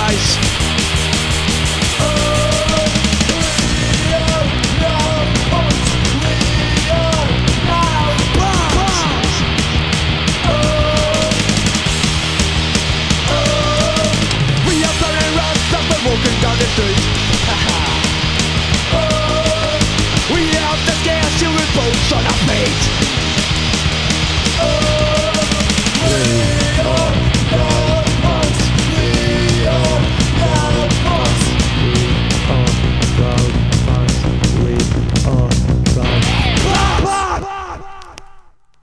eyes. Oh.